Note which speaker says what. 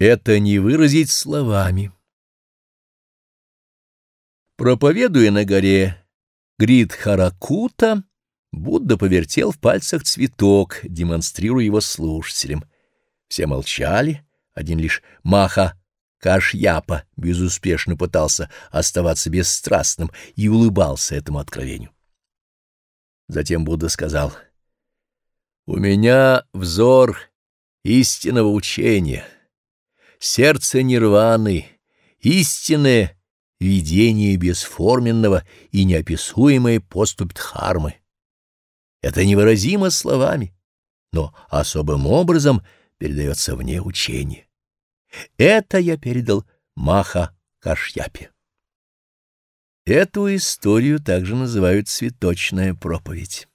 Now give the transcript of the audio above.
Speaker 1: Это не выразить словами. Проповедуя на горе Гридхаракута, Будда повертел в пальцах цветок, демонстрируя его слушателям. Все молчали, один лишь Маха Кашьяпа безуспешно пытался оставаться бесстрастным и улыбался этому откровению. Затем Будда сказал, «У меня взор истинного учения» сердце нирваны, истинное видение бесформенного и неописуемая поступь Дхармы. Это невыразимо словами, но особым образом передается вне учения. Это я передал Маха Кашьяпе. Эту историю также называют «цветочная проповедь».